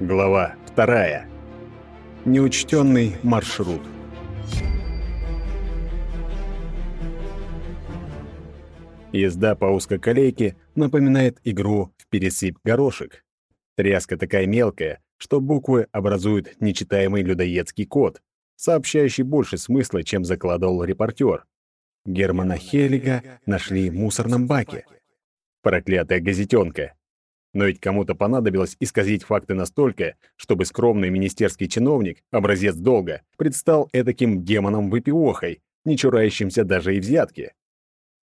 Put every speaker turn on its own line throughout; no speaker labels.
Глава вторая. Неучтенный маршрут. Езда по узкоколейке напоминает игру в пересыпь горошек. Тряска такая мелкая, что буквы образуют нечитаемый людоедский код, сообщающий больше смысла, чем закладывал репортер. Германа Хеллига нашли в мусорном баке. Проклятая газетенка. Но ведь кому-то понадобилось исказить факты настолько, чтобы скромный министерский чиновник, образец долга, предстал этаким демоном-выпивохой, не чурающимся даже и взятки.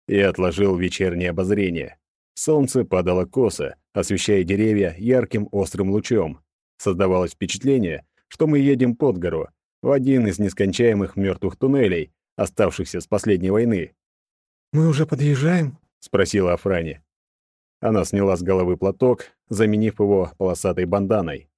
Я отложил вечернее обозрение. Солнце падало косо, освещая деревья ярким острым лучом. Создавалось впечатление, что мы едем под гору, в один из нескончаемых мертвых туннелей, оставшихся с последней войны.
«Мы уже подъезжаем?»
— спросила Афрани. Она сняла с головы платок, заменив его полосатой банданой.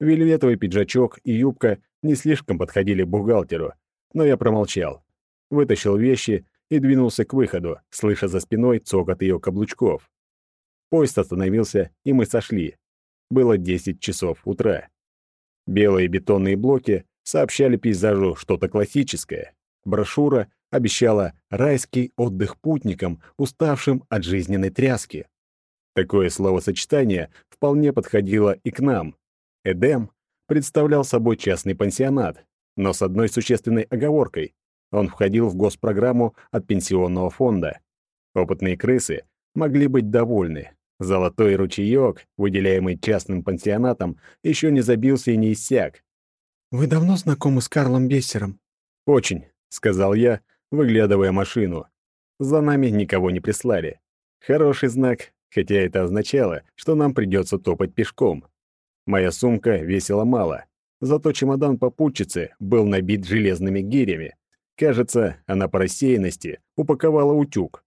Вельветовый пиджачок и юбка не слишком подходили бухгалтеру, но я промолчал. Вытащил вещи и двинулся к выходу, слыша за спиной цокот ее каблучков. Поезд остановился, и мы сошли. Было 10 часов утра. Белые бетонные блоки сообщали пейзажу что-то классическое. Брошюра обещала райский отдых путникам, уставшим от жизненной тряски. Такое словосочетание вполне подходило и к нам. Эдем представлял собой частный пансионат, но с одной существенной оговоркой. Он входил в госпрограмму от пенсионного фонда. Опытные крысы могли быть довольны. Золотой ручеёк, выделяемый частным пансионатом, еще не забился и не иссяк.
«Вы давно знакомы с Карлом Бессером?»
«Очень», — сказал я, выглядывая машину. За нами никого не прислали. Хороший знак, хотя это означало, что нам придется топать пешком. Моя сумка весила мало, зато чемодан попутчицы был набит железными гирями. Кажется, она по рассеянности упаковала утюг.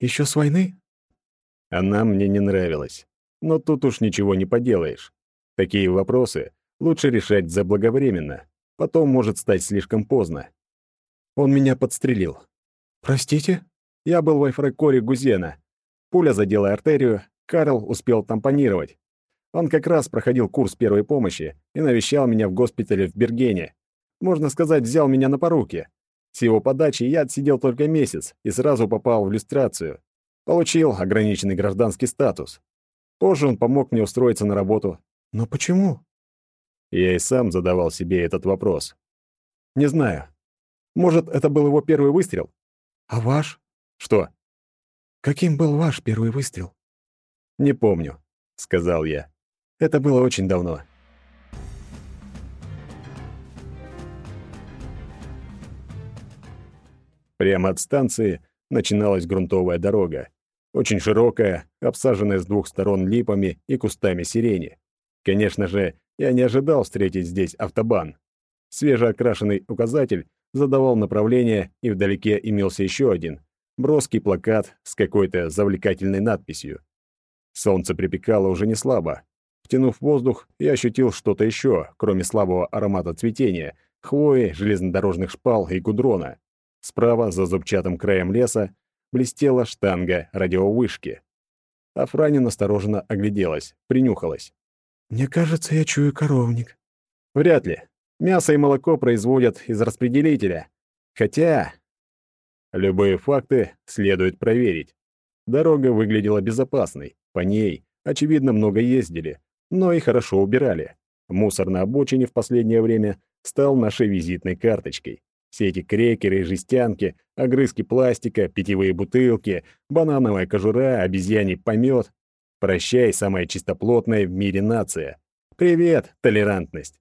Еще с войны?»
Она мне не нравилась. Но тут уж ничего не поделаешь. Такие вопросы лучше решать заблаговременно. Потом может стать слишком поздно. Он меня подстрелил.
«Простите?»
Я был в Айфракоре Гузена, Пуля задела артерию, Карл успел тампонировать. Он как раз проходил курс первой помощи и навещал меня в госпитале в Бергене. Можно сказать, взял меня на поруки. С его подачи я отсидел только месяц и сразу попал в иллюстрацию. Получил ограниченный гражданский статус. Позже он помог мне устроиться на работу.
Но почему?
Я и сам задавал себе этот вопрос. Не знаю. Может, это был его первый выстрел?
А ваш?
Что?
Каким был ваш первый выстрел?
Не помню, сказал я. Это было очень давно. Прямо от станции начиналась грунтовая дорога, очень широкая, обсаженная с двух сторон липами и кустами сирени. Конечно же, я не ожидал встретить здесь автобан. Свежеокрашенный указатель задавал направление, и вдалеке имелся еще один, броский плакат с какой-то завлекательной надписью. Солнце припекало уже не слабо. Втянув воздух, я ощутил что-то еще, кроме слабого аромата цветения, хвои, железнодорожных шпал и гудрона. Справа, за зубчатым краем леса, блестела штанга радиовышки. Афрани настороженно огляделась, принюхалась.
«Мне кажется, я чую коровник».
«Вряд ли. Мясо и молоко производят из распределителя. Хотя Любые факты следует проверить. Дорога выглядела безопасной, по ней, очевидно, много ездили, но и хорошо убирали. Мусор на обочине в последнее время стал нашей визитной карточкой. Все эти крекеры и жестянки, огрызки пластика, питьевые бутылки, банановая кожура, обезьяний помет. Прощай, самая чистоплотная в мире нация. Привет, толерантность.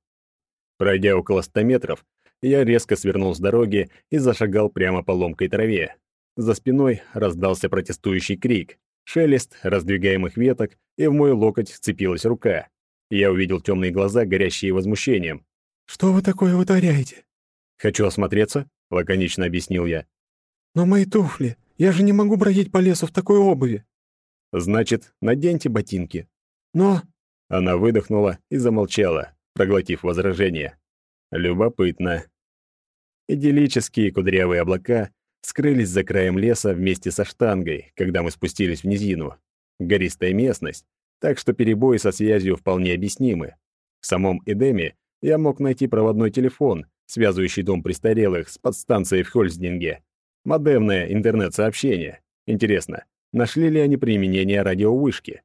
Пройдя около ста метров, я резко свернул с дороги и зашагал прямо по ломкой траве. За спиной раздался протестующий крик, шелест раздвигаемых веток, и в мой локоть вцепилась рука. Я увидел темные глаза, горящие возмущением.
«Что вы такое вытворяете?»
«Хочу осмотреться», — лаконично объяснил я.
«Но мои туфли! Я же не могу бродить по лесу в такой обуви!»
«Значит, наденьте ботинки».
«Но...»
Она выдохнула и замолчала, проглотив возражение. «Любопытно. Идиллические кудрявые облака скрылись за краем леса вместе со штангой, когда мы спустились в низину. Гористая местность, так что перебои со связью вполне объяснимы. В самом Эдеме я мог найти проводной телефон, связывающий дом престарелых с подстанцией в Хольздинге. Модемное интернет-сообщение. Интересно, нашли ли они применение радиовышки?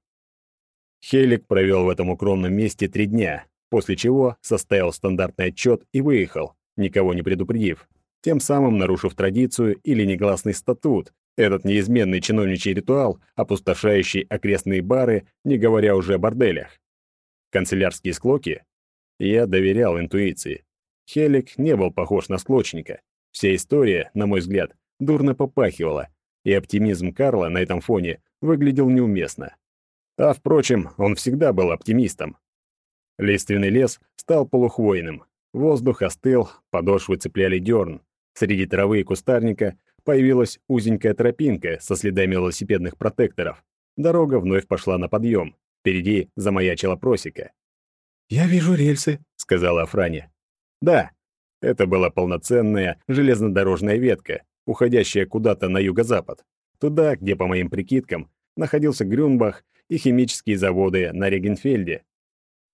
Хелик провел в этом укромном месте три дня, после чего составил стандартный отчет и выехал, никого не предупредив, тем самым нарушив традицию или негласный статут, этот неизменный чиновничий ритуал, опустошающий окрестные бары, не говоря уже о борделях. Канцелярские склоки? Я доверял интуиции. Хелик не был похож на склочника. Вся история, на мой взгляд, дурно попахивала, и оптимизм Карла на этом фоне выглядел неуместно. А, впрочем, он всегда был оптимистом. Лиственный лес стал полухвойным. Воздух остыл, подошвы цепляли дерн. Среди травы и кустарника появилась узенькая тропинка со следами велосипедных протекторов. Дорога вновь пошла на подъем. Впереди замаячила просека.
«Я вижу рельсы», —
сказала Афраня. «Да, это была полноценная железнодорожная ветка, уходящая куда-то на юго-запад, туда, где, по моим прикидкам, находился Грюнбах и химические заводы на Регенфельде.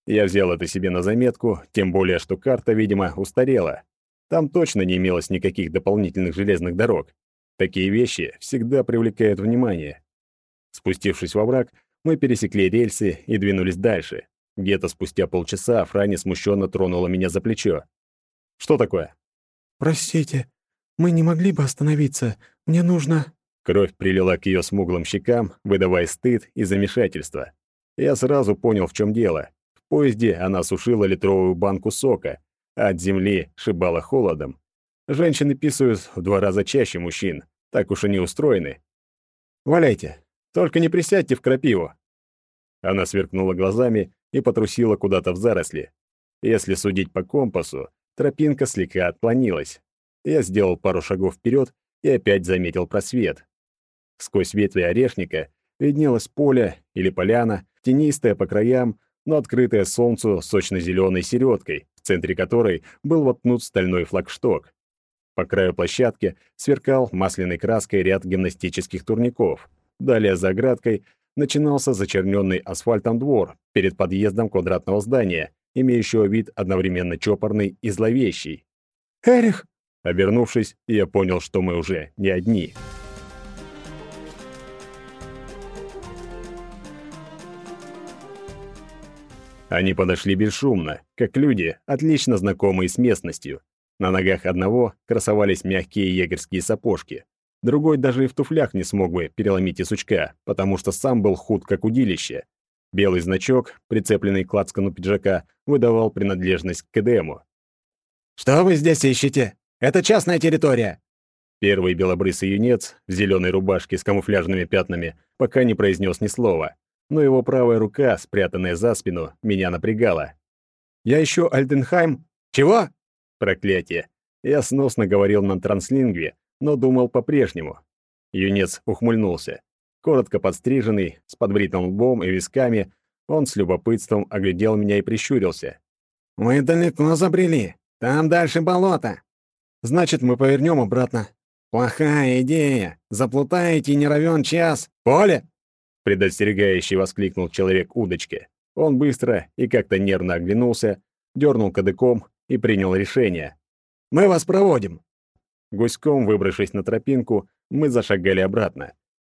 Я взял это себе на заметку, тем более, что карта, видимо, устарела. Там точно не имелось никаких дополнительных железных дорог. Такие вещи всегда привлекают внимание. Спустившись во враг, мы пересекли рельсы и двинулись дальше. Где-то спустя полчаса Франи смущенно тронула меня за плечо. «Что такое?»
«Простите, мы не могли бы остановиться. Мне нужно...»
Кровь прилила к ее смуглым щекам, выдавая стыд и замешательство. Я сразу понял, в чем дело. Поезде она сушила литровую банку сока, а от земли шибала холодом. Женщины писают в два раза чаще мужчин. Так уж они устроены. «Валяйте, только не присядьте в крапиву». Она сверкнула глазами и потрусила куда-то в заросли. Если судить по компасу, тропинка слегка отклонилась. Я сделал пару шагов вперед и опять заметил просвет. Сквозь ветви орешника виднелось поле или поляна, тенистая по краям, но открытая солнцу сочно-зеленой середкой, в центре которой был воткнут стальной флагшток. По краю площадки сверкал масляной краской ряд гимнастических турников. Далее за оградкой начинался зачерненный асфальтом двор перед подъездом квадратного здания, имеющего вид одновременно чопорный и зловещий.
«Эрих!»
Обернувшись, я понял, что мы уже не одни. Они подошли бесшумно, как люди, отлично знакомые с местностью. На ногах одного красовались мягкие егерские сапожки. Другой даже и в туфлях не смог бы переломить и сучка, потому что сам был худ, как удилище. Белый значок, прицепленный к лацкану пиджака, выдавал принадлежность к КДМу.
«Что вы здесь ищете? Это частная территория!»
Первый белобрысый юнец в зеленой рубашке с камуфляжными пятнами пока не произнес ни слова но его правая рука, спрятанная за спину, меня напрягала. «Я ищу Альденхайм...»
«Чего?»
«Проклятие!» Я сносно говорил на транслингве, но думал по-прежнему. Юнец ухмыльнулся. Коротко подстриженный, с подбритым лбом и висками, он с любопытством оглядел меня и прищурился.
«Мы далеко забрели. Там дальше болото».
«Значит, мы повернем обратно».
«Плохая идея. Заплутаете не равен час. Поле!»
Предостерегающе воскликнул человек удочки. Он быстро и как-то нервно оглянулся, дернул кадыком и принял решение.
«Мы вас проводим!»
Гуськом, выбравшись на тропинку, мы зашагали обратно.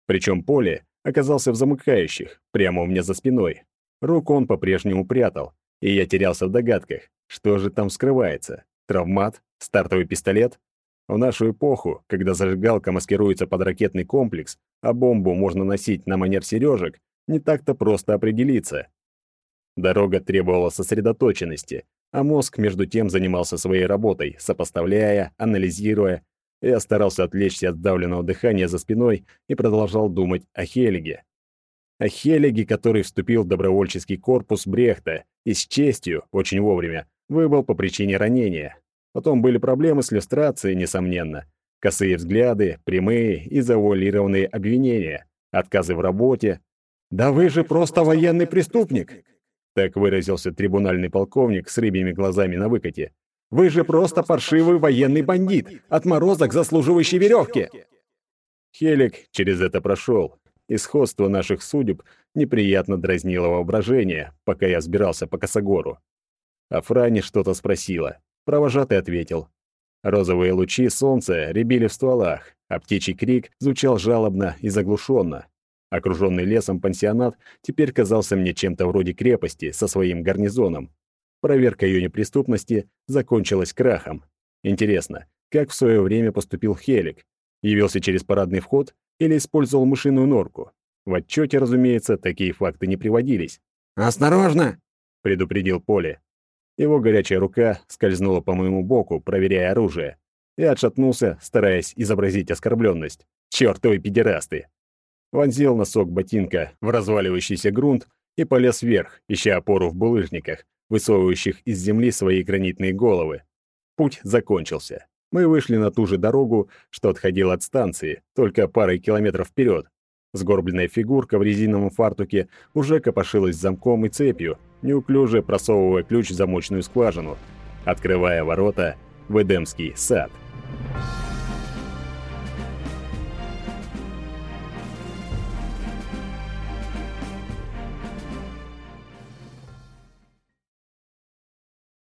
Причем поле оказался в замыкающих, прямо у меня за спиной. Руку он по-прежнему прятал, и я терялся в догадках, что же там скрывается. Травмат? Стартовый пистолет? В нашу эпоху, когда зажигалка маскируется под ракетный комплекс, а бомбу можно носить на манер сережек, не так-то просто определиться. Дорога требовала сосредоточенности, а мозг между тем занимался своей работой, сопоставляя, анализируя. Я старался отвлечься от давленного дыхания за спиной и продолжал думать о Хелиге. О Хелиге, который вступил в добровольческий корпус Брехта и с честью, очень вовремя, выбыл по причине ранения. Потом были проблемы с иллюстрацией, несомненно. Косые взгляды, прямые и завуалированные обвинения, отказы в работе.
«Да вы же просто военный преступник!»
Так выразился трибунальный полковник с рыбьими глазами на выкате.
«Вы же просто паршивый военный бандит, отморозок, заслуживающий веревки!»
Хелик через это прошел. и сходство наших судеб неприятно дразнило воображение, пока я взбирался по косогору. А Франи что-то спросила. Провожатый ответил. Розовые лучи солнца рябили в стволах, а птичий крик звучал жалобно и заглушенно. Окруженный лесом пансионат теперь казался мне чем-то вроде крепости со своим гарнизоном. Проверка ее неприступности закончилась крахом. Интересно, как в свое время поступил Хелик? Явился через парадный вход или использовал мышиную норку? В отчете, разумеется, такие факты не приводились.
«Осторожно!»
— предупредил Поле. Его горячая рука скользнула по моему боку, проверяя оружие. Я отшатнулся, стараясь изобразить оскорбленность. Чёртовы педерасты! Вонзил носок ботинка в разваливающийся грунт и полез вверх, ища опору в булыжниках, высовывающих из земли свои гранитные головы. Путь закончился. Мы вышли на ту же дорогу, что отходила от станции, только парой километров вперед. Сгорбленная фигурка в резиновом фартуке уже копошилась замком и цепью, неуклюже просовывая ключ в замочную скважину, открывая ворота в Эдемский сад.